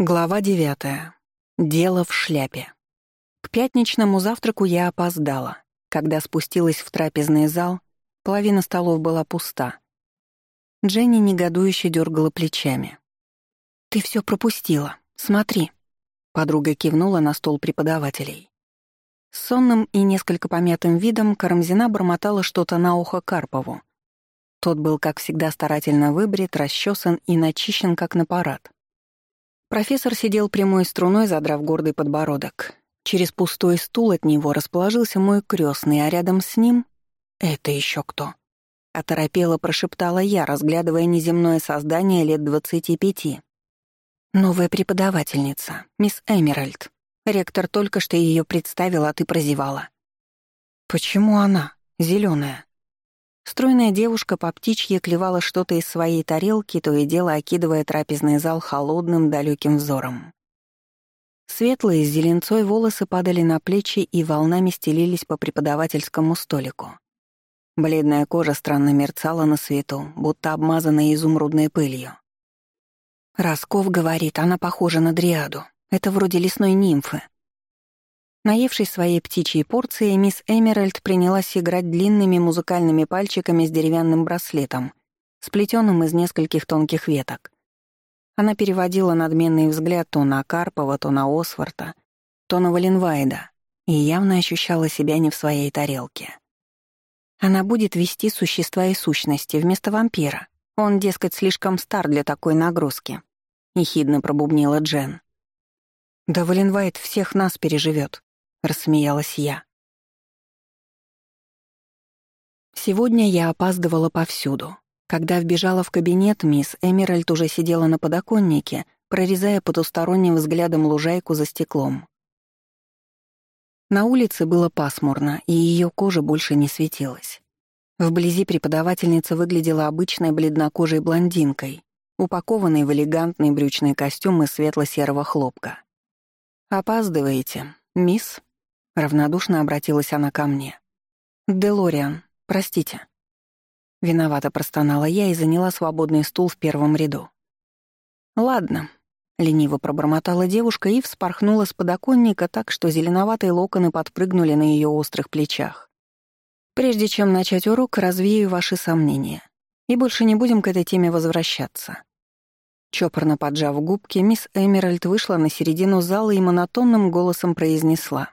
Глава девятая. Дело в шляпе. К пятничному завтраку я опоздала. Когда спустилась в трапезный зал, половина столов была пуста. Дженни негодующе дергала плечами. «Ты все пропустила. Смотри». Подруга кивнула на стол преподавателей. С сонным и несколько помятым видом Карамзина бормотала что-то на ухо Карпову. Тот был, как всегда, старательно выбрит, расчесан и начищен, как на парад. Профессор сидел прямой струной, задрав гордый подбородок. Через пустой стул от него расположился мой крестный, а рядом с ним — это еще кто? Оторопело прошептала я, разглядывая неземное создание лет двадцати пяти. «Новая преподавательница, мисс Эмеральд. Ректор только что ее представил, а ты прозевала». «Почему она? зеленая? Стройная девушка по птичье клевала что-то из своей тарелки, то и дело окидывая трапезный зал холодным далеким взором. Светлые с зеленцой волосы падали на плечи и волнами стелились по преподавательскому столику. Бледная кожа странно мерцала на свету, будто обмазанная изумрудной пылью. Росков говорит, она похожа на дриаду. Это вроде лесной нимфы. Наевшись своей птичьей порцией, мисс Эмеральд принялась играть длинными музыкальными пальчиками с деревянным браслетом, сплетенным из нескольких тонких веток. Она переводила надменный взгляд то на Карпова, то на Осворта, то на Валенвайда и явно ощущала себя не в своей тарелке. Она будет вести существа и сущности вместо вампира. Он, дескать, слишком стар для такой нагрузки. Ехидно пробубнила Джен. Да Валенвайд всех нас переживет рассмеялась я. Сегодня я опаздывала повсюду. Когда вбежала в кабинет, мисс Эмеральд уже сидела на подоконнике, прорезая потусторонним взглядом лужайку за стеклом. На улице было пасмурно, и ее кожа больше не светилась. Вблизи преподавательница выглядела обычной бледнокожей блондинкой, упакованной в элегантный брючный костюм из светло-серого хлопка. «Опаздываете, мисс?» Равнодушно обратилась она ко мне. «Делориан, простите». Виновато простонала я и заняла свободный стул в первом ряду. «Ладно», — лениво пробормотала девушка и вспорхнула с подоконника так, что зеленоватые локоны подпрыгнули на ее острых плечах. «Прежде чем начать урок, развею ваши сомнения. И больше не будем к этой теме возвращаться». Чопорно поджав губки, мисс Эмеральд вышла на середину зала и монотонным голосом произнесла.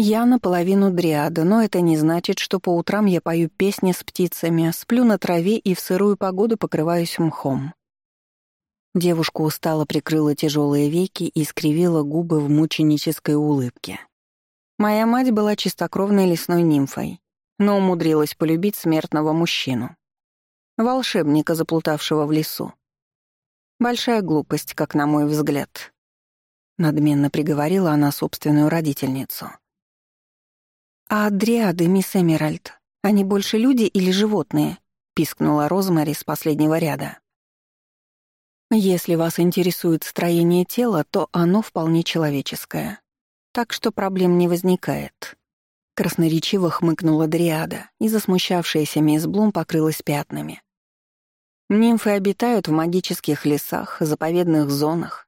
Я наполовину дриада, но это не значит, что по утрам я пою песни с птицами, сплю на траве и в сырую погоду покрываюсь мхом. Девушка устало прикрыла тяжелые веки и скривила губы в мученической улыбке. Моя мать была чистокровной лесной нимфой, но умудрилась полюбить смертного мужчину. Волшебника, заплутавшего в лесу. Большая глупость, как на мой взгляд. Надменно приговорила она собственную родительницу. «А дриады, мисс Эмеральд, они больше люди или животные?» — пискнула Розмари с последнего ряда. «Если вас интересует строение тела, то оно вполне человеческое. Так что проблем не возникает». Красноречиво хмыкнула дриада, и засмущавшаяся мисс Блум покрылась пятнами. Нимфы обитают в магических лесах, заповедных зонах.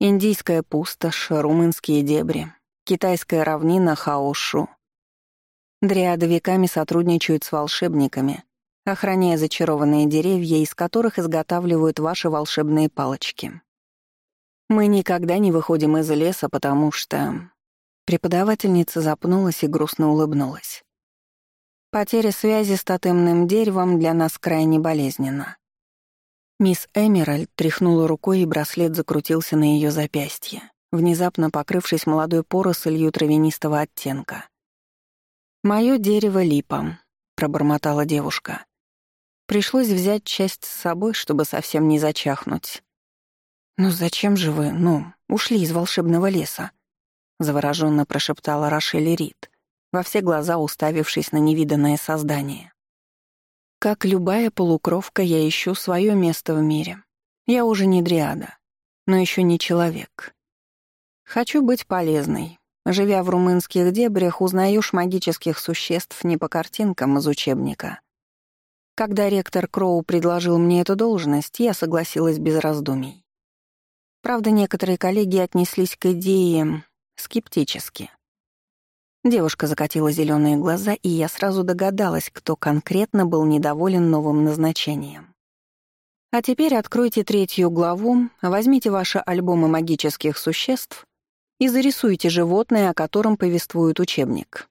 Индийская пустошь, румынские дебри, китайская равнина Хаошу — Дриады веками сотрудничают с волшебниками, охраняя зачарованные деревья, из которых изготавливают ваши волшебные палочки. Мы никогда не выходим из леса, потому что... Преподавательница запнулась и грустно улыбнулась. Потеря связи с тотемным деревом для нас крайне болезненна. Мисс Эмеральд тряхнула рукой, и браслет закрутился на ее запястье, внезапно покрывшись молодой порослью травянистого оттенка. «Моё дерево липа», — пробормотала девушка. Пришлось взять часть с собой, чтобы совсем не зачахнуть. «Ну зачем же вы, ну, ушли из волшебного леса?» — завороженно прошептала Рашель Рид, во все глаза уставившись на невиданное создание. «Как любая полукровка, я ищу свое место в мире. Я уже не дриада, но еще не человек. Хочу быть полезной, Живя в румынских дебрях, узнаешь магических существ не по картинкам из учебника. Когда ректор Кроу предложил мне эту должность, я согласилась без раздумий. Правда, некоторые коллеги отнеслись к идее скептически. Девушка закатила зеленые глаза, и я сразу догадалась, кто конкретно был недоволен новым назначением. А теперь откройте третью главу, возьмите ваши альбомы магических существ и зарисуйте животное, о котором повествует учебник.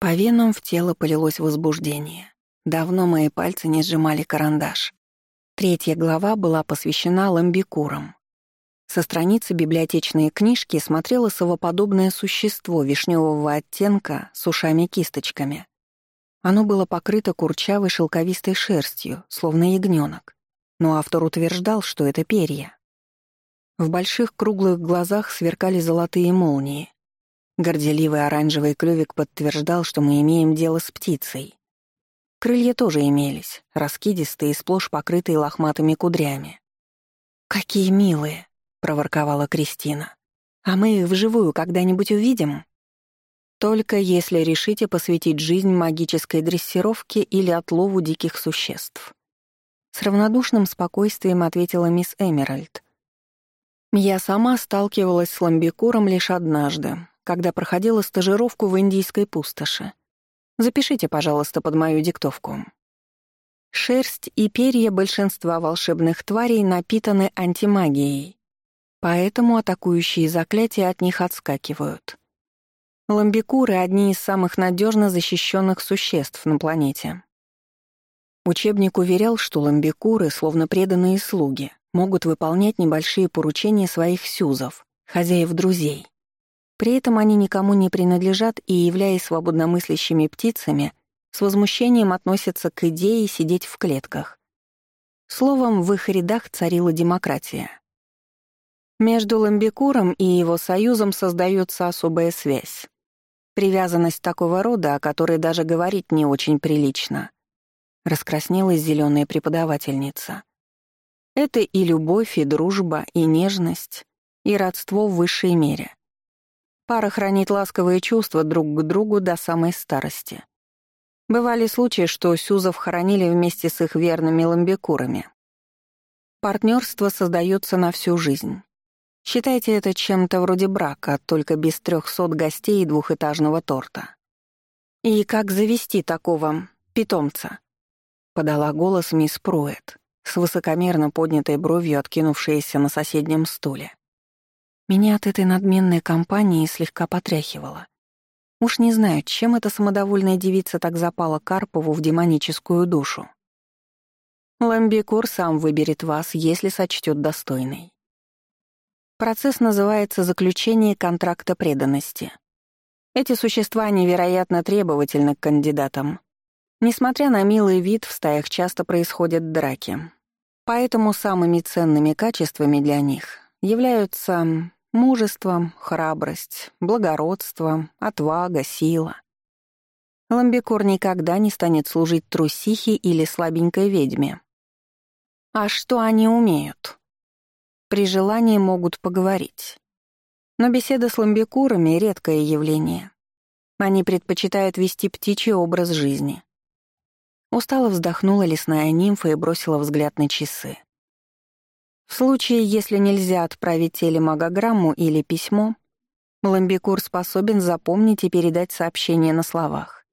По венам в тело полилось возбуждение. Давно мои пальцы не сжимали карандаш. Третья глава была посвящена ламбикурам. Со страницы библиотечной книжки смотрело совоподобное существо вишневого оттенка с ушами-кисточками. Оно было покрыто курчавой шелковистой шерстью, словно ягненок, но автор утверждал, что это перья. В больших круглых глазах сверкали золотые молнии. Горделивый оранжевый клювик подтверждал, что мы имеем дело с птицей. Крылья тоже имелись, раскидистые, сплошь покрытые лохматыми кудрями. «Какие милые!» — проворковала Кристина. «А мы их вживую когда-нибудь увидим?» «Только если решите посвятить жизнь магической дрессировке или отлову диких существ». С равнодушным спокойствием ответила мисс Эмеральд. «Я сама сталкивалась с ламбикуром лишь однажды, когда проходила стажировку в индийской пустоши. Запишите, пожалуйста, под мою диктовку. Шерсть и перья большинства волшебных тварей напитаны антимагией, поэтому атакующие заклятия от них отскакивают. Ламбикуры — одни из самых надежно защищенных существ на планете. Учебник уверял, что ламбикуры, словно преданные слуги, могут выполнять небольшие поручения своих сюзов, хозяев-друзей. При этом они никому не принадлежат и, являясь свободномыслящими птицами, с возмущением относятся к идее сидеть в клетках. Словом, в их рядах царила демократия. Между Ламбикуром и его союзом создается особая связь. Привязанность такого рода, о которой даже говорить не очень прилично. Раскраснелась зеленая преподавательница. Это и любовь, и дружба, и нежность, и родство в высшей мере. Пара хранит ласковые чувства друг к другу до самой старости. Бывали случаи, что Сюзов хоронили вместе с их верными ламбекурами. Партнерство создается на всю жизнь. Считайте это чем-то вроде брака, только без трехсот гостей и двухэтажного торта. «И как завести такого питомца?» — подала голос мисс Пруэт, с высокомерно поднятой бровью, откинувшаяся на соседнем стуле. Меня от этой надменной компании слегка потряхивало. Уж не знаю, чем эта самодовольная девица так запала Карпову в демоническую душу. Ламбикур сам выберет вас, если сочтет достойной. Процесс называется заключение контракта преданности. Эти существа невероятно требовательны к кандидатам. Несмотря на милый вид, в стаях часто происходят драки. Поэтому самыми ценными качествами для них являются Мужество, храбрость, благородство, отвага, сила. Ламбикор никогда не станет служить трусихе или слабенькой ведьме. А что они умеют? При желании могут поговорить. Но беседа с ламбикурами — редкое явление. Они предпочитают вести птичий образ жизни. Устало вздохнула лесная нимфа и бросила взгляд на часы. В случае, если нельзя отправить телемагограмму или письмо, Ламбикур способен запомнить и передать сообщение на словах.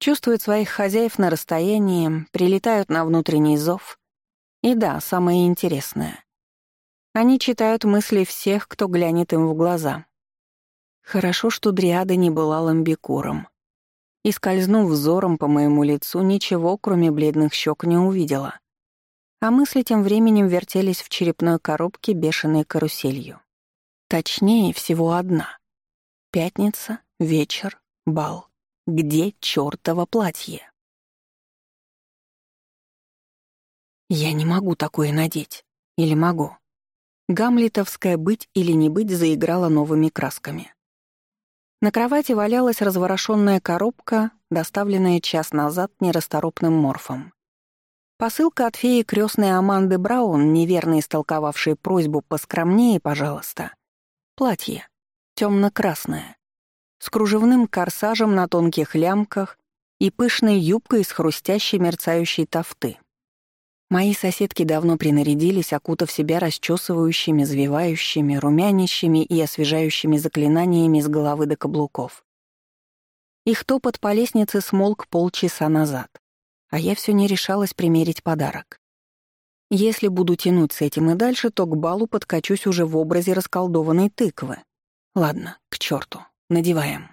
Чувствуют своих хозяев на расстоянии, прилетают на внутренний зов. И да, самое интересное. Они читают мысли всех, кто глянет им в глаза. Хорошо, что Дриада не была ламбикуром. И, скользнув взором по моему лицу, ничего, кроме бледных щек, не увидела а мысли тем временем вертелись в черепной коробке бешеной каруселью. Точнее, всего одна. Пятница, вечер, бал. Где чёртово платье? Я не могу такое надеть. Или могу? Гамлетовская «быть или не быть» заиграла новыми красками. На кровати валялась разворошенная коробка, доставленная час назад нерасторопным морфом. Посылка от феи крестной Аманды Браун, неверно истолковавшей просьбу «поскромнее, пожалуйста». Платье. темно-красное. С кружевным корсажем на тонких лямках и пышной юбкой из хрустящей мерцающей тафты. Мои соседки давно принарядились, окутав себя расчесывающими, завивающими, румянящими и освежающими заклинаниями с головы до каблуков. Их топот по лестнице смолк полчаса назад, а я все не решалась примерить подарок. Если буду тянуть с этим и дальше, то к балу подкачусь уже в образе расколдованной тыквы. Ладно, к черту, надеваем.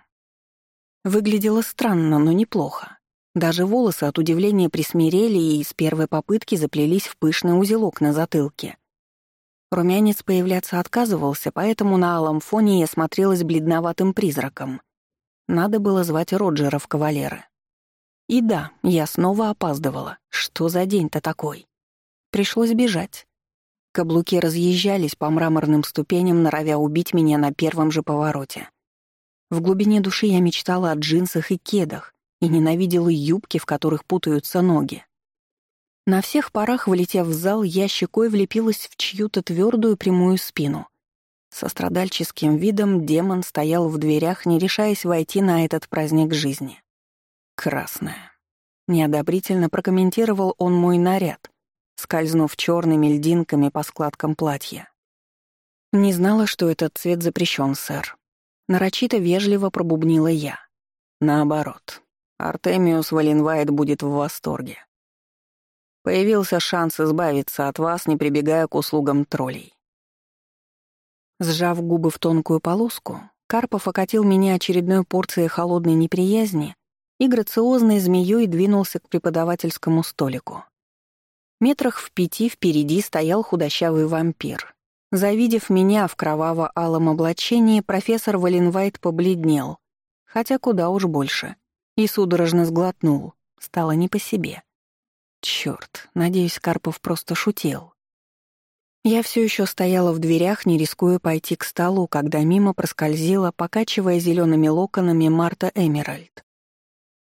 Выглядело странно, но неплохо. Даже волосы от удивления присмирели и с первой попытки заплелись в пышный узелок на затылке. Румянец появляться отказывался, поэтому на алом фоне я смотрелась бледноватым призраком. Надо было звать Роджера в кавалеры. И да, я снова опаздывала. Что за день-то такой? Пришлось бежать. Каблуки разъезжались по мраморным ступеням, норовя убить меня на первом же повороте. В глубине души я мечтала о джинсах и кедах, и ненавидела юбки, в которых путаются ноги. На всех парах, влетев в зал, я щекой влепилась в чью-то твердую прямую спину. Со страдальческим видом демон стоял в дверях, не решаясь войти на этот праздник жизни. «Красная». Неодобрительно прокомментировал он мой наряд, скользнув черными льдинками по складкам платья. «Не знала, что этот цвет запрещен, сэр». Нарочито вежливо пробубнила я. Наоборот, Артемиус Валенвайт будет в восторге. Появился шанс избавиться от вас, не прибегая к услугам троллей. Сжав губы в тонкую полоску, Карпов окатил меня очередной порцией холодной неприязни и грациозной змеей двинулся к преподавательскому столику. Метрах в пяти впереди стоял худощавый вампир. Завидев меня в кроваво-алом облачении, профессор Валенвайт побледнел, хотя куда уж больше — и судорожно сглотнул. Стало не по себе. Чёрт, надеюсь, Карпов просто шутил. Я все еще стояла в дверях, не рискуя пойти к столу, когда мимо проскользила, покачивая зелеными локонами Марта Эмеральд.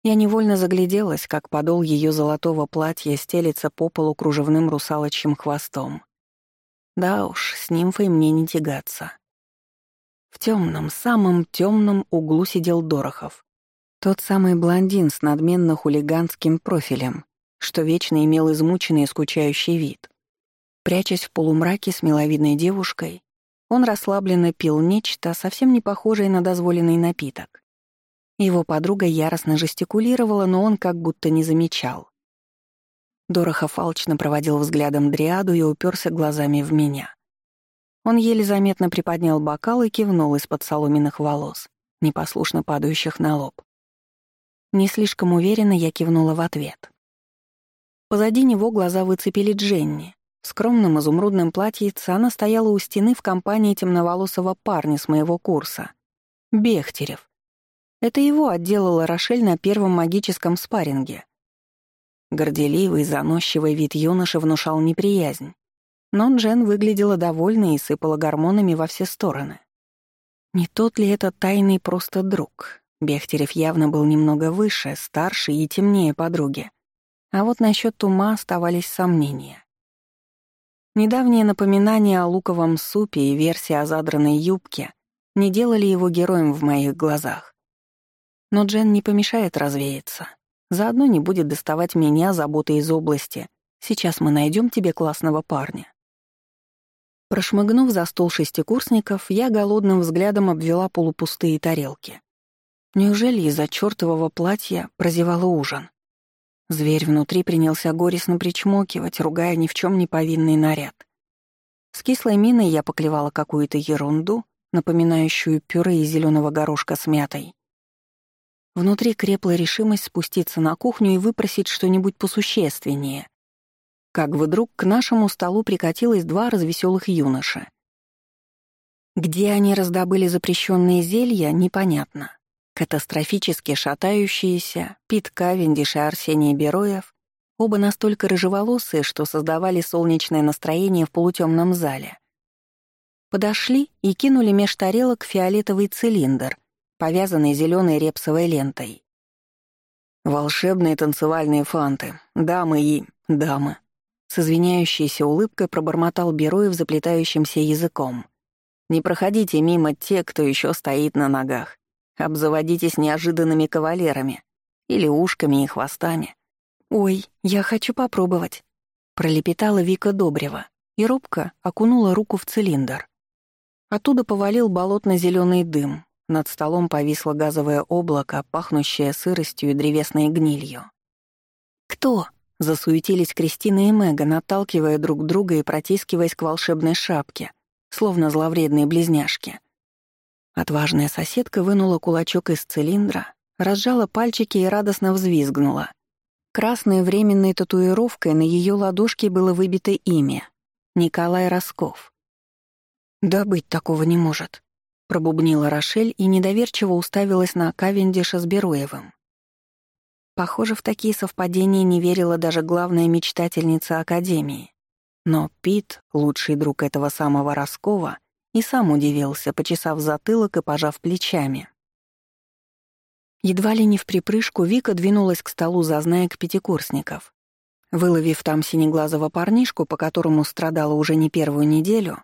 Я невольно загляделась, как подол ее золотого платья стелится по полу кружевным русалочьим хвостом. Да уж, с нимфой мне не тягаться. В темном, самом темном углу сидел Дорохов. Тот самый блондин с надменно хулиганским профилем, что вечно имел измученный и скучающий вид. Прячась в полумраке с миловидной девушкой, он расслабленно пил нечто, совсем не похожее на дозволенный напиток. Его подруга яростно жестикулировала, но он как будто не замечал. Дорохов алчно проводил взглядом дриаду и уперся глазами в меня. Он еле заметно приподнял бокал и кивнул из-под соломенных волос, непослушно падающих на лоб. Не слишком уверенно я кивнула в ответ. Позади него глаза выцепили Дженни. В скромном изумрудном платьице она стояла у стены в компании темноволосого парня с моего курса. Бехтерев. Это его отделала Рошель на первом магическом спарринге. Горделивый, заносчивый вид юноши внушал неприязнь. Но Джен выглядела довольной и сыпала гормонами во все стороны. Не тот ли это тайный просто друг? Бехтерев явно был немного выше, старше и темнее подруги. А вот насчет ума оставались сомнения. Недавние напоминания о луковом супе и версия о задранной юбке не делали его героем в моих глазах. Но Джен не помешает развеяться. Заодно не будет доставать меня заботы из области. Сейчас мы найдем тебе классного парня. Прошмыгнув за стол шестикурсников, я голодным взглядом обвела полупустые тарелки. Неужели из-за чёртового платья прозевала ужин? Зверь внутри принялся горестно причмокивать, ругая ни в чем не повинный наряд. С кислой миной я поклевала какую-то ерунду, напоминающую пюре из зеленого горошка с мятой. Внутри крепла решимость спуститься на кухню и выпросить что-нибудь посущественнее. Как вдруг к нашему столу прикатилось два развеселых юноши. Где они раздобыли запрещенные зелья, непонятно. Катастрофически шатающиеся Пит Кавендиш и Арсений Бероев, оба настолько рыжеволосые, что создавали солнечное настроение в полутемном зале. Подошли и кинули меж тарелок фиолетовый цилиндр, повязанный зеленой репсовой лентой. «Волшебные танцевальные фанты, дамы и... дамы», с извиняющейся улыбкой пробормотал Бероев заплетающимся языком. «Не проходите мимо те, кто еще стоит на ногах. Обзаводитесь неожиданными кавалерами или ушками и хвостами. Ой, я хочу попробовать. Пролепетала Вика Добрева и робко окунула руку в цилиндр. Оттуда повалил болотно зеленый дым. Над столом повисло газовое облако, пахнущее сыростью и древесной гнилью. «Кто?» — засуетились Кристина и Меган, отталкивая друг друга и протискиваясь к волшебной шапке, словно зловредные близняшки. Отважная соседка вынула кулачок из цилиндра, разжала пальчики и радостно взвизгнула. Красной временной татуировкой на ее ладошке было выбито имя — Николай Росков. «Да быть такого не может», — пробубнила Рошель и недоверчиво уставилась на Кавендиша с Бероевым. Похоже, в такие совпадения не верила даже главная мечтательница Академии. Но Пит, лучший друг этого самого Роскова, и сам удивился, почесав затылок и пожав плечами. Едва ли не в припрыжку Вика двинулась к столу зазнаек пятикурсников. Выловив там синеглазого парнишку, по которому страдала уже не первую неделю,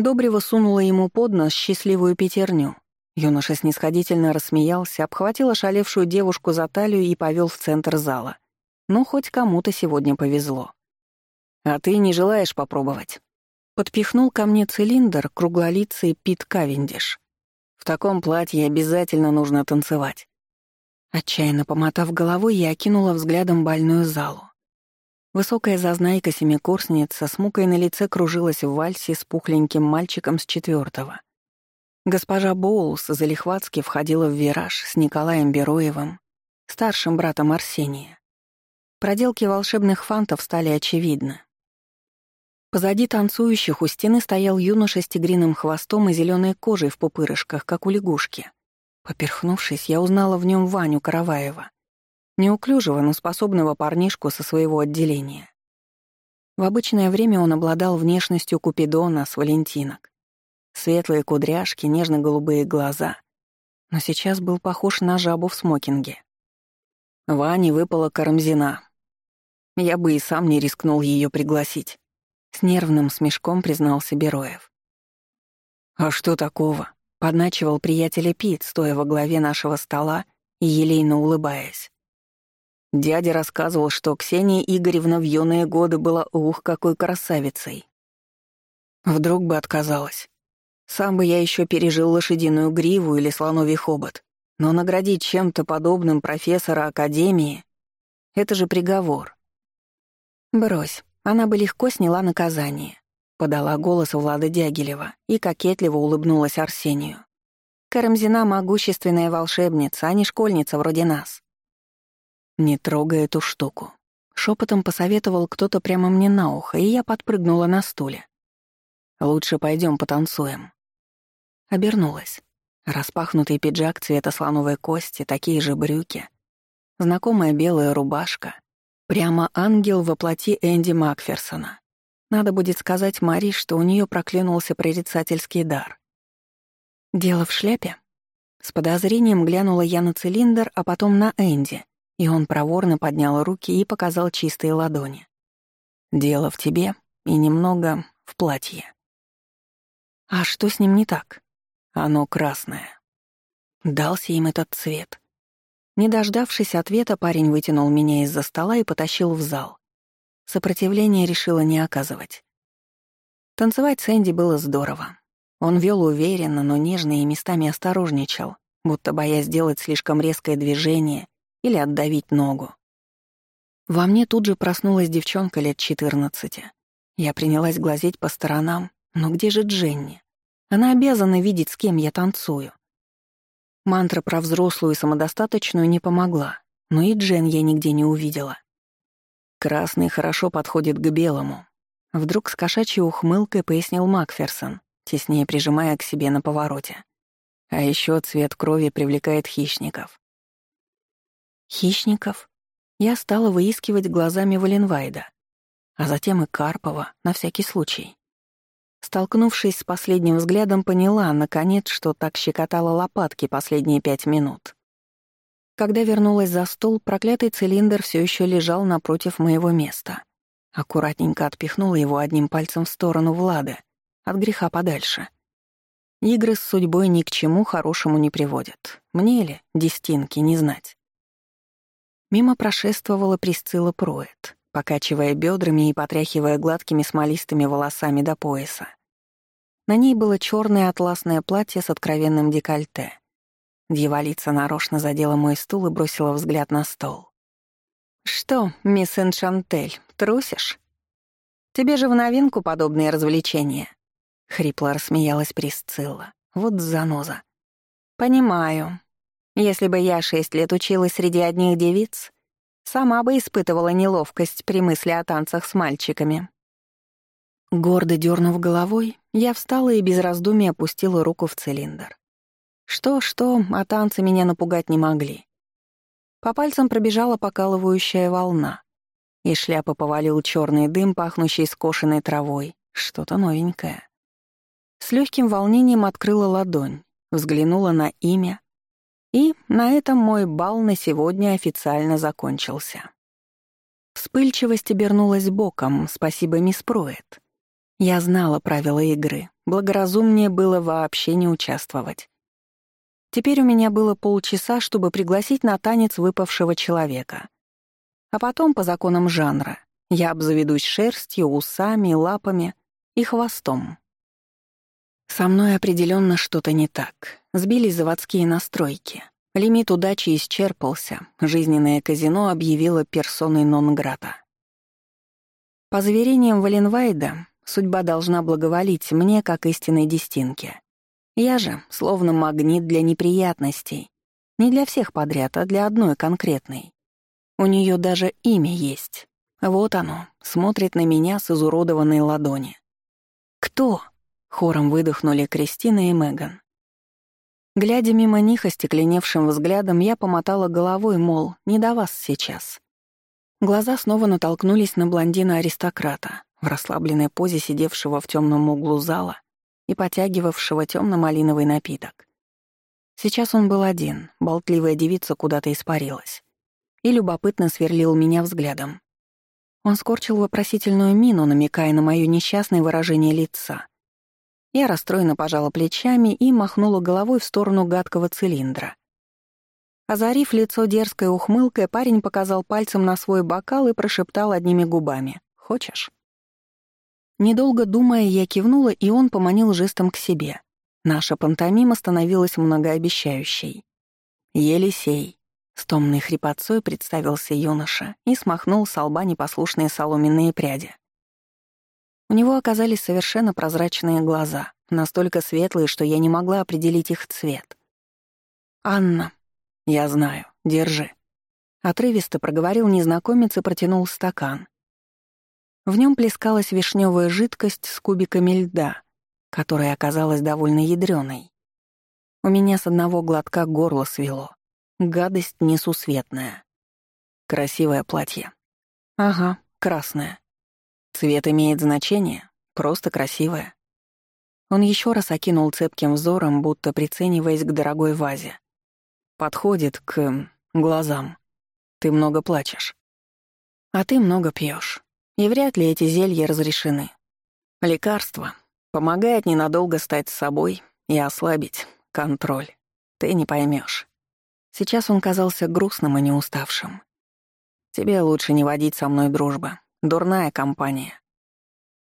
Добрева сунула ему под нос счастливую пятерню. Юноша снисходительно рассмеялся, обхватил ошалевшую девушку за талию и повел в центр зала. Ну, хоть кому-то сегодня повезло. «А ты не желаешь попробовать?» Подпихнул ко мне цилиндр круглолицый Пит Кавендиш. «В таком платье обязательно нужно танцевать». Отчаянно помотав головой, я окинула взглядом больную залу. Высокая зазнайка-семикурсница с мукой на лице кружилась в вальсе с пухленьким мальчиком с четвертого. Госпожа Боулс залихватски входила в вираж с Николаем Бероевым, старшим братом Арсения. Проделки волшебных фантов стали очевидны. Позади танцующих у стены стоял юноша с тигриным хвостом и зеленой кожей в пупырышках, как у лягушки. Поперхнувшись, я узнала в нем Ваню Караваева. Неуклюжего, но способного парнишку со своего отделения. В обычное время он обладал внешностью Купидона с Валентинок. Светлые кудряшки, нежно-голубые глаза. Но сейчас был похож на жабу в смокинге. Ване выпала карамзина. Я бы и сам не рискнул ее пригласить. С нервным смешком признался Бероев. «А что такого?» Подначивал приятеля Пит, стоя во главе нашего стола и елейно улыбаясь. Дядя рассказывал, что Ксения Игоревна в юные годы была ух, какой красавицей. Вдруг бы отказалась. Сам бы я еще пережил лошадиную гриву или слоновий хобот. Но наградить чем-то подобным профессора Академии — это же приговор. Брось, она бы легко сняла наказание. Подала голос Влада Дягилева и кокетливо улыбнулась Арсению. «Карамзина — могущественная волшебница, а не школьница вроде нас». «Не трогай эту штуку», — шепотом посоветовал кто-то прямо мне на ухо, и я подпрыгнула на стуле. «Лучше пойдем потанцуем». Обернулась. Распахнутый пиджак цвета слоновой кости, такие же брюки. Знакомая белая рубашка. Прямо ангел во плоти Энди Макферсона. Надо будет сказать Мари, что у нее проклюнулся прорицательский дар. «Дело в шляпе?» С подозрением глянула я на цилиндр, а потом на Энди, и он проворно поднял руки и показал чистые ладони. «Дело в тебе и немного в платье». «А что с ним не так?» «Оно красное». Дался им этот цвет. Не дождавшись ответа, парень вытянул меня из-за стола и потащил в зал. Сопротивления решила не оказывать. Танцевать с Энди было здорово. Он вел уверенно, но нежно и местами осторожничал, будто боясь сделать слишком резкое движение или отдавить ногу. Во мне тут же проснулась девчонка лет 14. Я принялась глазеть по сторонам, но где же Дженни? Она обязана видеть, с кем я танцую. Мантра про взрослую и самодостаточную не помогла, но и Джен я нигде не увидела. Красный хорошо подходит к белому. Вдруг с кошачьей ухмылкой пояснил Макферсон, теснее прижимая к себе на повороте. А еще цвет крови привлекает хищников. Хищников? Я стала выискивать глазами Валенвайда, а затем и Карпова, на всякий случай. Столкнувшись с последним взглядом, поняла, наконец, что так щекотала лопатки последние пять минут. Когда вернулась за стол, проклятый цилиндр все еще лежал напротив моего места. Аккуратненько отпихнула его одним пальцем в сторону Влада, от греха подальше. Игры с судьбой ни к чему хорошему не приводят. Мне ли, дестинки, не знать. Мимо прошествовала Присцилла Проэт. Покачивая бедрами и потряхивая гладкими смолистыми волосами до пояса. На ней было черное атласное платье с откровенным декольте. Дьяволица нарочно задела мой стул и бросила взгляд на стол. «Что, мисс Эншантель, трусишь? Тебе же в новинку подобные развлечения». Хрипло рассмеялась Присцилла. Вот заноза. «Понимаю. Если бы я шесть лет училась среди одних девиц, сама бы испытывала неловкость при мысли о танцах с мальчиками». Гордо дернув головой, я встала и без раздумий опустила руку в цилиндр. Что-что, а танцы меня напугать не могли. По пальцам пробежала покалывающая волна. и шляпа повалил черный дым, пахнущий скошенной травой. Что-то новенькое. С легким волнением открыла ладонь, взглянула на имя. И на этом мой бал на сегодня официально закончился. Вспыльчивость обернулась боком, спасибо мисс Пруэт. Я знала правила игры, благоразумнее было вообще не участвовать. Теперь у меня было полчаса, чтобы пригласить на танец выпавшего человека. А потом, по законам жанра, я обзаведусь шерстью, усами, лапами и хвостом. Со мной определенно что-то не так. Сбились заводские настройки. Лимит удачи исчерпался. Жизненное казино объявило персоной нон-грата. По заверениям Валенвайда, судьба должна благоволить мне как истинной дестинке. Я же словно магнит для неприятностей. Не для всех подряд, а для одной конкретной. У нее даже имя есть. Вот оно, смотрит на меня с изуродованной ладони. «Кто?» — хором выдохнули Кристина и Меган. Глядя мимо них остекленевшим взглядом, я помотала головой, мол, не до вас сейчас. Глаза снова натолкнулись на блондина-аристократа, в расслабленной позе сидевшего в темном углу зала и потягивавшего темно-малиновый напиток. Сейчас он был один, болтливая девица куда-то испарилась. И любопытно сверлил меня взглядом. Он скорчил вопросительную мину, намекая на моё несчастное выражение лица. Я расстроенно пожала плечами и махнула головой в сторону гадкого цилиндра. Озарив лицо дерзкой ухмылкой, парень показал пальцем на свой бокал и прошептал одними губами. «Хочешь?» Недолго думая, я кивнула, и он поманил жестом к себе. Наша пантомима становилась многообещающей. «Елисей», — с томной хрипотцой представился юноша и смахнул с лба непослушные соломенные пряди. У него оказались совершенно прозрачные глаза, настолько светлые, что я не могла определить их цвет. «Анна». «Я знаю. Держи». Отрывисто проговорил незнакомец и протянул стакан. В нем плескалась вишневая жидкость с кубиками льда, которая оказалась довольно ядреной. У меня с одного глотка горло свело. Гадость несусветная. Красивое платье. Ага, красное. Цвет имеет значение, просто красивое. Он еще раз окинул цепким взором, будто прицениваясь к дорогой вазе. Подходит к глазам. Ты много плачешь. А ты много пьешь. И вряд ли эти зелья разрешены. Лекарство помогает ненадолго стать собой и ослабить контроль. Ты не поймешь. Сейчас он казался грустным и неуставшим. Тебе лучше не водить со мной дружба. Дурная компания.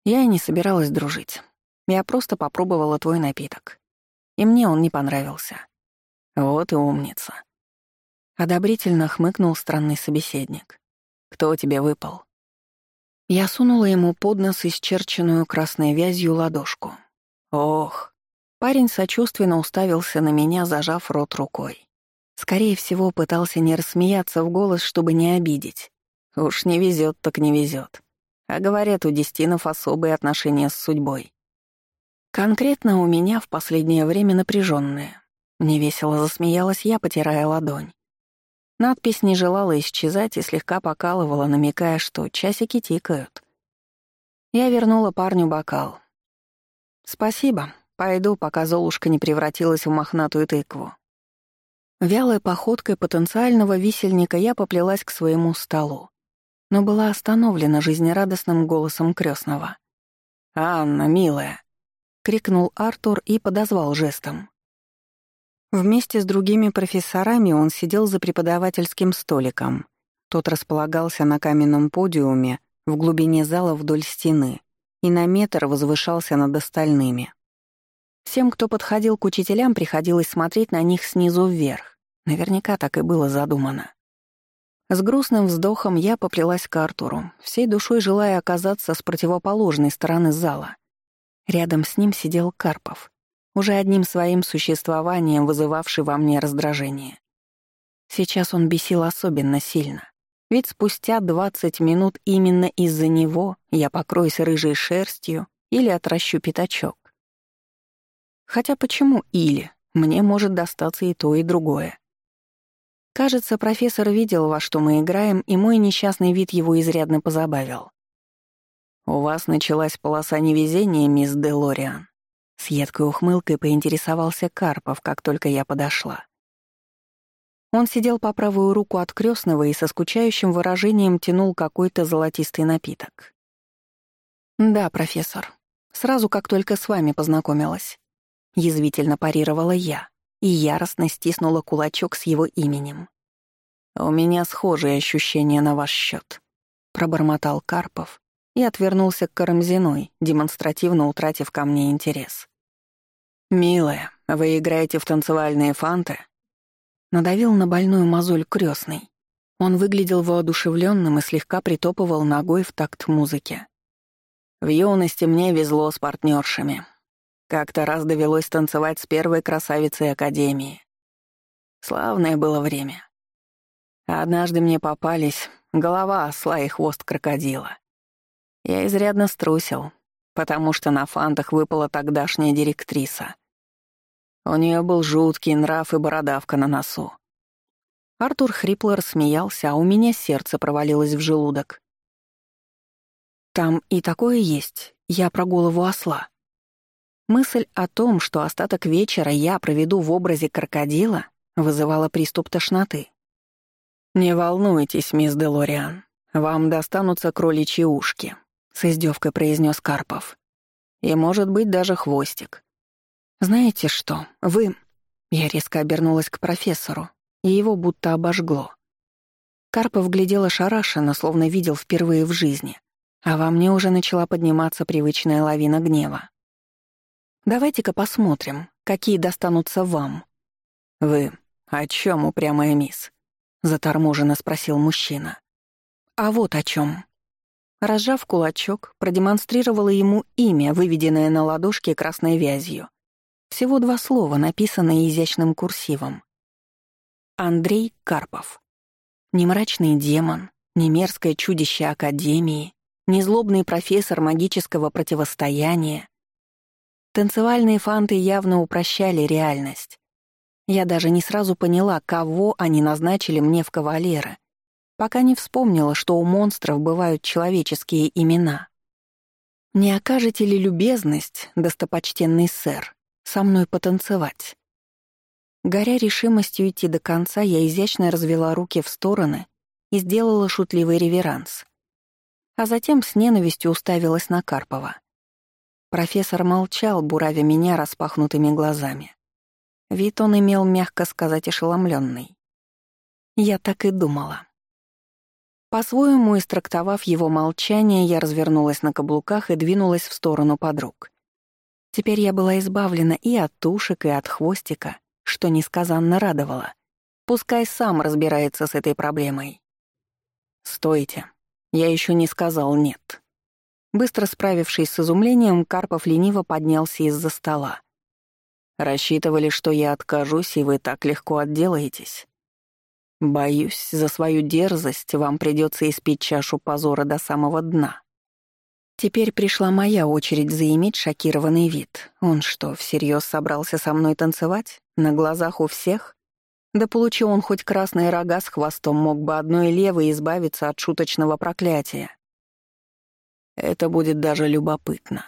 Я и не собиралась дружить. Я просто попробовала твой напиток. И мне он не понравился. Вот и умница. Одобрительно хмыкнул странный собеседник. Кто тебе выпал? Я сунула ему под нос исчерченную красной вязью ладошку. Ох. Парень сочувственно уставился на меня, зажав рот рукой. Скорее всего, пытался не рассмеяться в голос, чтобы не обидеть. Уж не везет, так не везет. А говорят, у Дестинов особые отношения с судьбой. Конкретно у меня в последнее время напряженные. Невесело засмеялась я, потирая ладонь. Надпись не желала исчезать и слегка покалывала, намекая, что часики тикают. Я вернула парню бокал. «Спасибо. Пойду, пока Золушка не превратилась в мохнатую тыкву». Вялой походкой потенциального висельника я поплелась к своему столу, но была остановлена жизнерадостным голосом крестного. «Анна, милая!» — крикнул Артур и подозвал жестом. Вместе с другими профессорами он сидел за преподавательским столиком. Тот располагался на каменном подиуме в глубине зала вдоль стены и на метр возвышался над остальными. Всем, кто подходил к учителям, приходилось смотреть на них снизу вверх. Наверняка так и было задумано. С грустным вздохом я поплелась к Артуру, всей душой желая оказаться с противоположной стороны зала. Рядом с ним сидел Карпов, уже одним своим существованием вызывавший во мне раздражение. Сейчас он бесил особенно сильно. Ведь спустя 20 минут именно из-за него я покроюсь рыжей шерстью или отращу пятачок. Хотя почему «или»? Мне может достаться и то, и другое. Кажется, профессор видел, во что мы играем, и мой несчастный вид его изрядно позабавил. «У вас началась полоса невезения, мисс Делориан», с едкой ухмылкой поинтересовался Карпов, как только я подошла. Он сидел по правую руку от крестного и со скучающим выражением тянул какой-то золотистый напиток. «Да, профессор. Сразу, как только с вами познакомилась», — язвительно парировала я и яростно стиснула кулачок с его именем. «У меня схожие ощущения на ваш счет, пробормотал Карпов и отвернулся к Карамзиной, демонстративно утратив ко мне интерес. «Милая, вы играете в танцевальные фанты?» Надавил на больную мозоль крестный. Он выглядел воодушевленным и слегка притопывал ногой в такт музыки. В юности мне везло с партнершами, как-то раз довелось танцевать с первой красавицей Академии. Славное было время. Однажды мне попались голова осла и хвост крокодила. Я изрядно струсил, потому что на фантах выпала тогдашняя директриса. У нее был жуткий нрав и бородавка на носу. Артур хрипло рассмеялся, а у меня сердце провалилось в желудок. «Там и такое есть. Я про голову осла», Мысль о том, что остаток вечера я проведу в образе крокодила, вызывала приступ тошноты. «Не волнуйтесь, мисс Делориан, вам достанутся кроличьи ушки», — с издевкой произнес Карпов. «И, может быть, даже хвостик». «Знаете что, вы...» Я резко обернулась к профессору, и его будто обожгло. Карпов глядел ошарашенно, словно видел впервые в жизни, а во мне уже начала подниматься привычная лавина гнева. Давайте-ка посмотрим, какие достанутся вам». «Вы о чем, упрямая мисс?» — заторможенно спросил мужчина. «А вот о чем. Разжав кулачок, продемонстрировала ему имя, выведенное на ладошке красной вязью. Всего два слова, написанные изящным курсивом. Андрей Карпов. Не мрачный демон, не мерзкое чудище Академии, не злобный профессор магического противостояния, Танцевальные фанты явно упрощали реальность. Я даже не сразу поняла, кого они назначили мне в кавалеры, пока не вспомнила, что у монстров бывают человеческие имена. «Не окажете ли любезность, достопочтенный сэр, со мной потанцевать?» Горя решимостью идти до конца, я изящно развела руки в стороны и сделала шутливый реверанс. А затем с ненавистью уставилась на Карпова. Профессор молчал, буравя меня распахнутыми глазами. Вид он имел, мягко сказать, ошеломленный. Я так и думала. По-своему, истрактовав его молчание, я развернулась на каблуках и двинулась в сторону подруг. Теперь я была избавлена и от тушек, и от хвостика, что несказанно радовало. Пускай сам разбирается с этой проблемой. «Стойте, я еще не сказал «нет». Быстро справившись с изумлением, Карпов лениво поднялся из-за стола. «Рассчитывали, что я откажусь, и вы так легко отделаетесь. Боюсь, за свою дерзость вам придется испить чашу позора до самого дна». Теперь пришла моя очередь заиметь шокированный вид. Он что, всерьез собрался со мной танцевать? На глазах у всех? Да получил он хоть красные рога с хвостом, мог бы одной левой избавиться от шуточного проклятия. Это будет даже любопытно.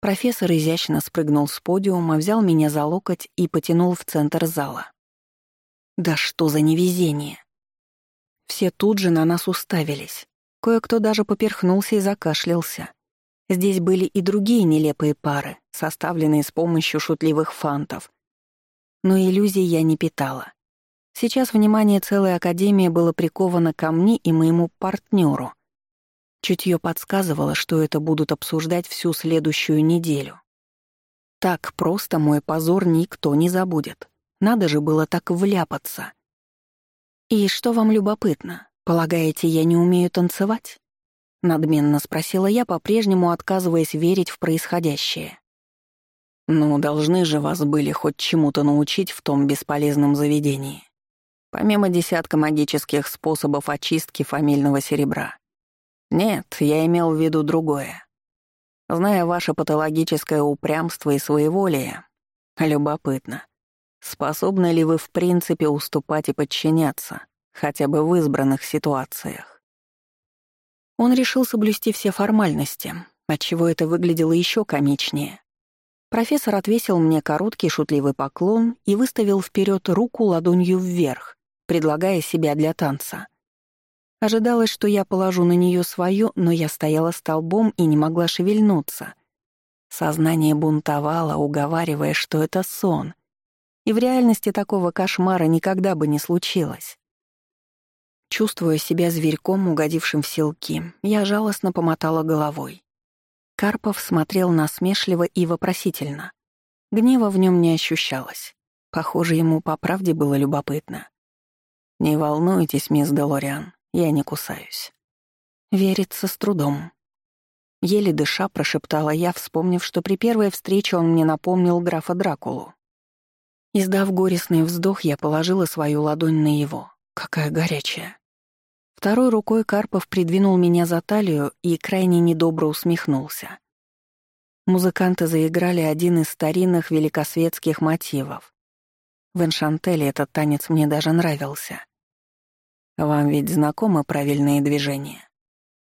Профессор изящно спрыгнул с подиума, взял меня за локоть и потянул в центр зала. Да что за невезение! Все тут же на нас уставились. Кое-кто даже поперхнулся и закашлялся. Здесь были и другие нелепые пары, составленные с помощью шутливых фантов. Но иллюзий я не питала. Сейчас внимание целой Академии было приковано ко мне и моему партнеру. Чутье подсказывало, что это будут обсуждать всю следующую неделю. Так просто мой позор никто не забудет. Надо же было так вляпаться. «И что вам любопытно? Полагаете, я не умею танцевать?» Надменно спросила я, по-прежнему отказываясь верить в происходящее. «Ну, должны же вас были хоть чему-то научить в том бесполезном заведении. Помимо десятка магических способов очистки фамильного серебра. Нет, я имел в виду другое. Зная ваше патологическое упрямство и своеволие, любопытно, способны ли вы в принципе уступать и подчиняться, хотя бы в избранных ситуациях? Он решил соблюсти все формальности, отчего это выглядело еще комичнее. Профессор отвесил мне короткий шутливый поклон и выставил вперед руку ладонью вверх, предлагая себя для танца. Ожидалось, что я положу на нее свою, но я стояла столбом и не могла шевельнуться. Сознание бунтовало, уговаривая, что это сон. И в реальности такого кошмара никогда бы не случилось. Чувствуя себя зверьком, угодившим в селки, я жалостно помотала головой. Карпов смотрел насмешливо и вопросительно. Гнева в нем не ощущалось. Похоже, ему по правде было любопытно. «Не волнуйтесь, мисс Делориан, я не кусаюсь. Верится с трудом. Еле дыша прошептала я, вспомнив, что при первой встрече он мне напомнил графа Дракулу. Издав горестный вздох, я положила свою ладонь на его. Какая горячая. Второй рукой Карпов придвинул меня за талию и крайне недобро усмехнулся. Музыканты заиграли один из старинных великосветских мотивов. В Эншантеле этот танец мне даже нравился. «Вам ведь знакомы правильные движения?»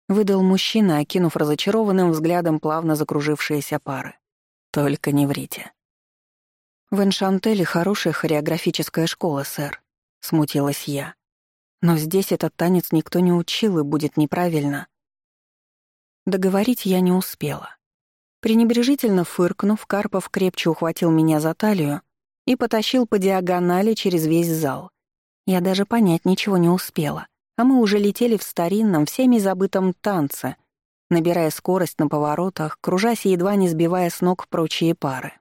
Выдал мужчина, окинув разочарованным взглядом плавно закружившиеся пары. «Только не врите». «В Эншантеле хорошая хореографическая школа, сэр», — смутилась я. «Но здесь этот танец никто не учил, и будет неправильно». Договорить я не успела. Пренебрежительно фыркнув, Карпов крепче ухватил меня за талию и потащил по диагонали через весь зал. Я даже понять ничего не успела, а мы уже летели в старинном, всеми забытом танце, набирая скорость на поворотах, кружась и едва не сбивая с ног прочие пары.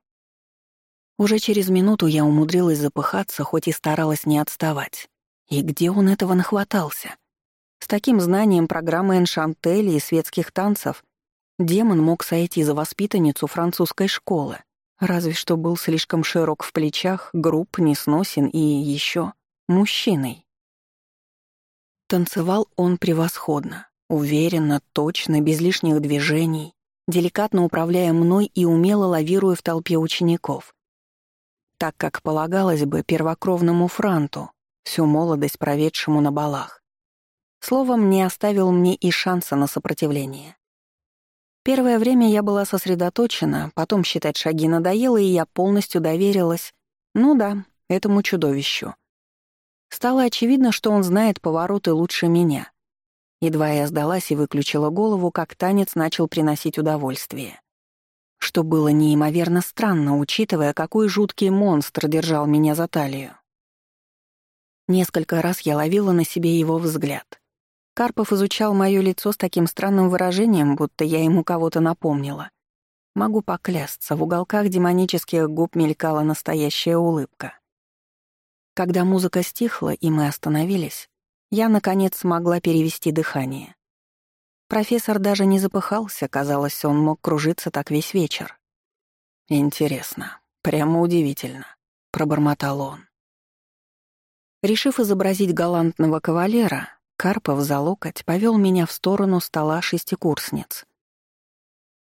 Уже через минуту я умудрилась запыхаться, хоть и старалась не отставать. И где он этого нахватался? С таким знанием программы эншантели и светских танцев демон мог сойти за воспитанницу французской школы, разве что был слишком широк в плечах, груб, несносен и еще мужчиной. Танцевал он превосходно, уверенно, точно, без лишних движений, деликатно управляя мной и умело лавируя в толпе учеников. Так, как полагалось бы первокровному франту, всю молодость проведшему на балах. Словом, не оставил мне и шанса на сопротивление. Первое время я была сосредоточена, потом считать шаги надоело, и я полностью доверилась, ну да, этому чудовищу. Стало очевидно, что он знает повороты лучше меня. Едва я сдалась и выключила голову, как танец начал приносить удовольствие. Что было неимоверно странно, учитывая, какой жуткий монстр держал меня за талию. Несколько раз я ловила на себе его взгляд. Карпов изучал моё лицо с таким странным выражением, будто я ему кого-то напомнила. Могу поклясться, в уголках демонических губ мелькала настоящая улыбка. Когда музыка стихла и мы остановились, я, наконец, смогла перевести дыхание. Профессор даже не запыхался, казалось, он мог кружиться так весь вечер. «Интересно, прямо удивительно», — пробормотал он. Решив изобразить галантного кавалера, Карпов за локоть повел меня в сторону стола шестикурсниц.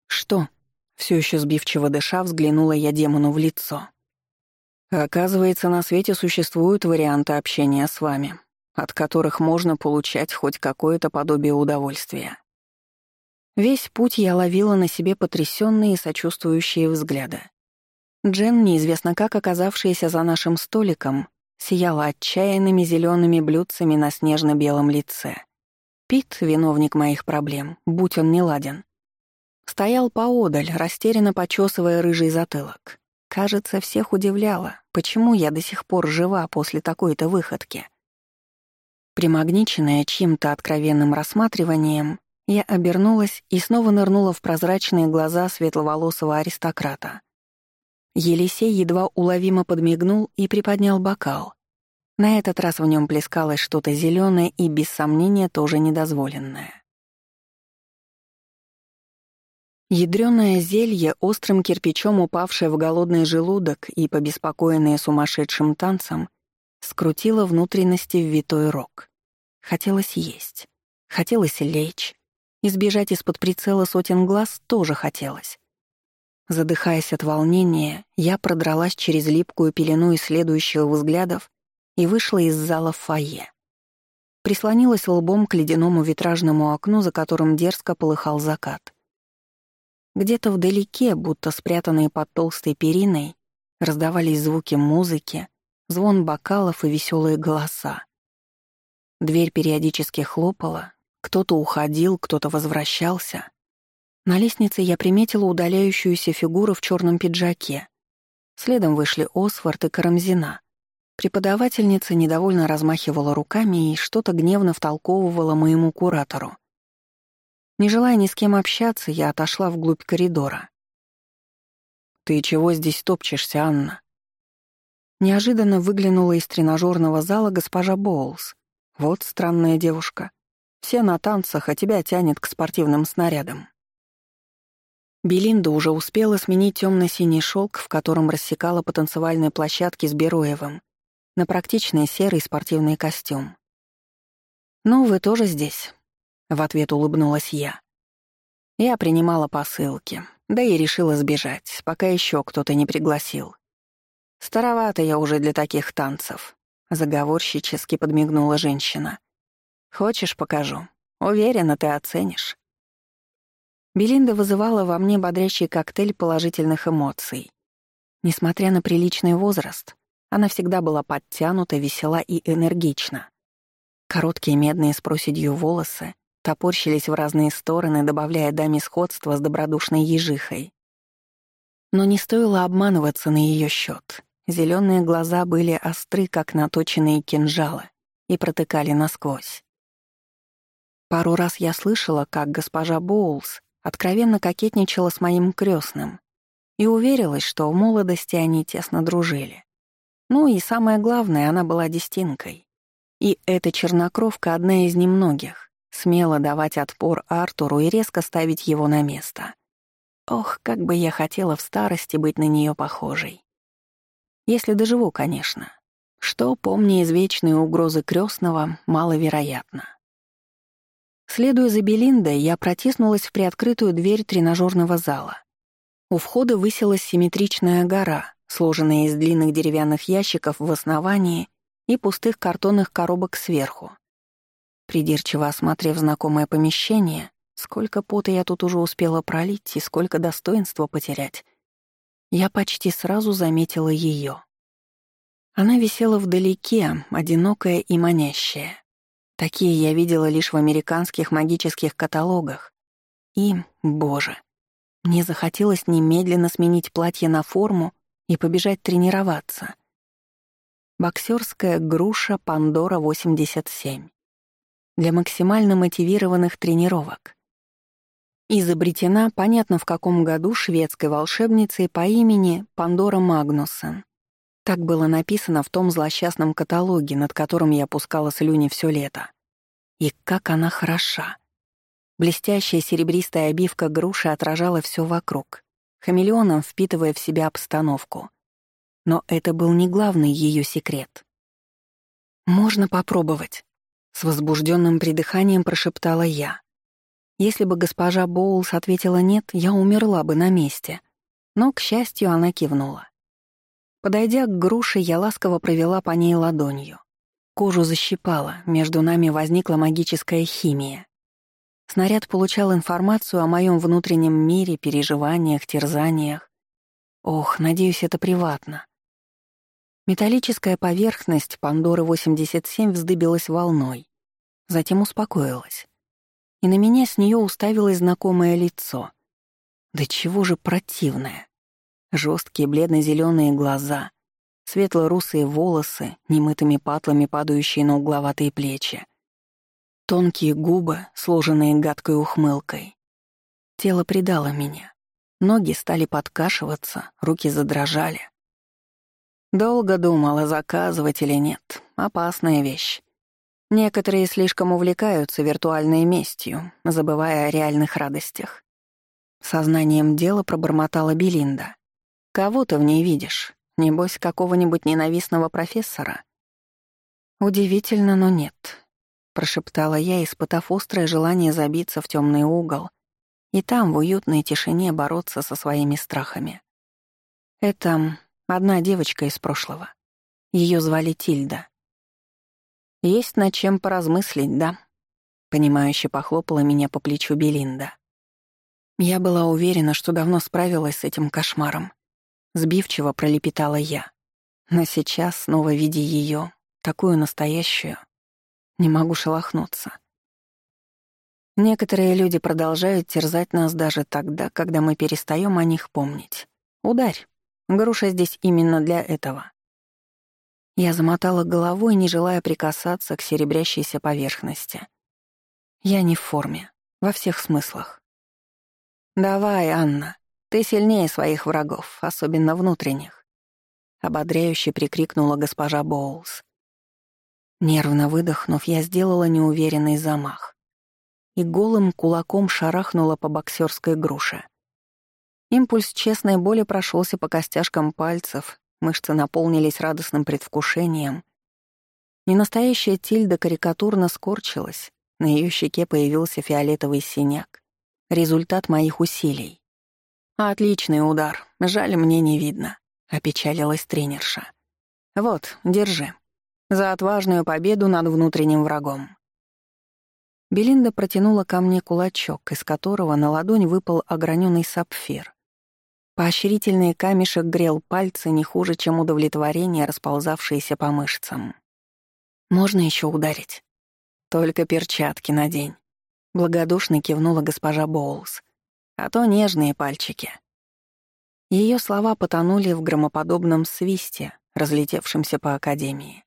«Что?» — все еще сбивчиво дыша, взглянула я демону в лицо. Оказывается, на свете существуют варианты общения с вами, от которых можно получать хоть какое-то подобие удовольствия. Весь путь я ловила на себе потрясенные и сочувствующие взгляды. Джен, неизвестно как оказавшаяся за нашим столиком, сияла отчаянными зелеными блюдцами на снежно-белом лице. Пит, виновник моих проблем, будь он не ладен, стоял поодаль, растерянно почесывая рыжий затылок. Кажется, всех удивляло, почему я до сих пор жива после такой-то выходки. Примагниченная чьим-то откровенным рассматриванием, я обернулась и снова нырнула в прозрачные глаза светловолосого аристократа. Елисей едва уловимо подмигнул и приподнял бокал. На этот раз в нем плескалось что-то зеленое и, без сомнения, тоже недозволенное. Ядрёное зелье, острым кирпичом упавшее в голодный желудок и побеспокоенное сумасшедшим танцем, скрутило внутренности в витой рог. Хотелось есть. Хотелось лечь. Избежать из-под прицела сотен глаз тоже хотелось. Задыхаясь от волнения, я продралась через липкую пелену исследующих взглядов и вышла из зала в фойе. Прислонилась лбом к ледяному витражному окну, за которым дерзко полыхал закат. Где-то вдалеке, будто спрятанные под толстой периной, раздавались звуки музыки, звон бокалов и веселые голоса. Дверь периодически хлопала, кто-то уходил, кто-то возвращался. На лестнице я приметила удаляющуюся фигуру в черном пиджаке. Следом вышли Освард и Карамзина. Преподавательница недовольно размахивала руками и что-то гневно втолковывала моему куратору. Не желая ни с кем общаться, я отошла вглубь коридора. «Ты чего здесь топчешься, Анна?» Неожиданно выглянула из тренажерного зала госпожа Боулс. Вот странная девушка. Все на танцах, а тебя тянет к спортивным снарядам. Белинда уже успела сменить темно-синий шелк, в котором рассекала по танцевальной площадке с Бероевым, на практичный серый спортивный костюм. «Ну, вы тоже здесь», в ответ улыбнулась я. Я принимала посылки, да и решила сбежать, пока еще кто-то не пригласил. Старовато я уже для таких танцев, заговорщически подмигнула женщина. Хочешь, покажу? Уверена, ты оценишь. Белинда вызывала во мне бодрящий коктейль положительных эмоций. Несмотря на приличный возраст, она всегда была подтянута, весела и энергична. Короткие медные с проседью волосы, топорщились в разные стороны, добавляя даме сходства с добродушной ежихой. Но не стоило обманываться на ее счет. Зеленые глаза были остры, как наточенные кинжалы, и протыкали насквозь. Пару раз я слышала, как госпожа Боулс откровенно кокетничала с моим крестным и уверилась, что в молодости они тесно дружили. Ну и самое главное, она была дестинкой. И эта чернокровка одна из немногих, смело давать отпор Артуру и резко ставить его на место. Ох, как бы я хотела в старости быть на нее похожей. Если доживу, конечно. Что, помня извечные угрозы крестного, маловероятно. Следуя за Белиндой, я протиснулась в приоткрытую дверь тренажерного зала. У входа высилась симметричная гора, сложенная из длинных деревянных ящиков в основании и пустых картонных коробок сверху. Придирчиво осмотрев знакомое помещение, сколько пота я тут уже успела пролить и сколько достоинства потерять, я почти сразу заметила ее. Она висела вдалеке, одинокая и манящая. Такие я видела лишь в американских магических каталогах. И, боже, мне захотелось немедленно сменить платье на форму и побежать тренироваться. Боксерская груша Пандора 87 для максимально мотивированных тренировок. Изобретена, понятно в каком году, шведской волшебницей по имени Пандора Магнуссен. Так было написано в том злосчастном каталоге, над которым я опускала слюни все лето. И как она хороша. Блестящая серебристая обивка груши отражала все вокруг, хамелеоном впитывая в себя обстановку. Но это был не главный ее секрет. «Можно попробовать», с возбужденным придыханием прошептала я. Если бы госпожа Боулс ответила «нет», я умерла бы на месте. Но, к счастью, она кивнула. Подойдя к груше, я ласково провела по ней ладонью. Кожу защипала, между нами возникла магическая химия. Снаряд получал информацию о моем внутреннем мире, переживаниях, терзаниях. Ох, надеюсь, это приватно. Металлическая поверхность Пандоры-87 вздыбилась волной, затем успокоилась. И на меня с нее уставилось знакомое лицо. Да чего же противное. Жесткие бледно-зеленые глаза, светло-русые волосы, немытыми патлами падающие на угловатые плечи. Тонкие губы, сложенные гадкой ухмылкой. Тело предало меня. Ноги стали подкашиваться, руки задрожали. Долго думала, заказывать или нет. Опасная вещь. Некоторые слишком увлекаются виртуальной местью, забывая о реальных радостях. Сознанием дела пробормотала Белинда. «Кого ты в ней видишь? Небось, какого-нибудь ненавистного профессора?» «Удивительно, но нет», — прошептала я, испытав острое желание забиться в темный угол и там, в уютной тишине, бороться со своими страхами. Это одна девочка из прошлого. Ее звали Тильда. Есть над чем поразмыслить, да? Понимающе похлопала меня по плечу Белинда. Я была уверена, что давно справилась с этим кошмаром. Сбивчиво пролепетала я. Но сейчас, снова видя ее, такую настоящую, не могу шелохнуться. Некоторые люди продолжают терзать нас даже тогда, когда мы перестаем о них помнить. Ударь. Груша здесь именно для этого. Я замотала головой, не желая прикасаться к серебрящейся поверхности. Я не в форме, во всех смыслах. «Давай, Анна, ты сильнее своих врагов, особенно внутренних», — ободряюще прикрикнула госпожа Боулс. Нервно выдохнув, я сделала неуверенный замах и голым кулаком шарахнула по боксерской груше. Импульс честной боли прошелся по костяшкам пальцев, мышцы наполнились радостным предвкушением. Ненастоящая Тильда карикатурно скорчилась, на ее щеке появился фиолетовый синяк. Результат моих усилий. «Отличный удар, жаль, мне не видно», — опечалилась тренерша. «Вот, держи. За отважную победу над внутренним врагом». Белинда протянула ко мне кулачок, из которого на ладонь выпал ограненный сапфир. Поощрительный камешек грел пальцы не хуже, чем удовлетворение, расползавшееся по мышцам. «Можно еще ударить?» «Только перчатки надень», — благодушно кивнула госпожа Боулс. «А то нежные пальчики». Ее слова потонули в громоподобном свисте, разлетевшемся по академии.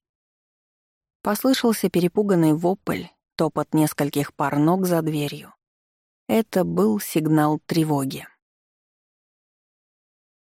Послышался перепуганный вопль, топот нескольких пар ног за дверью. Это был сигнал тревоги.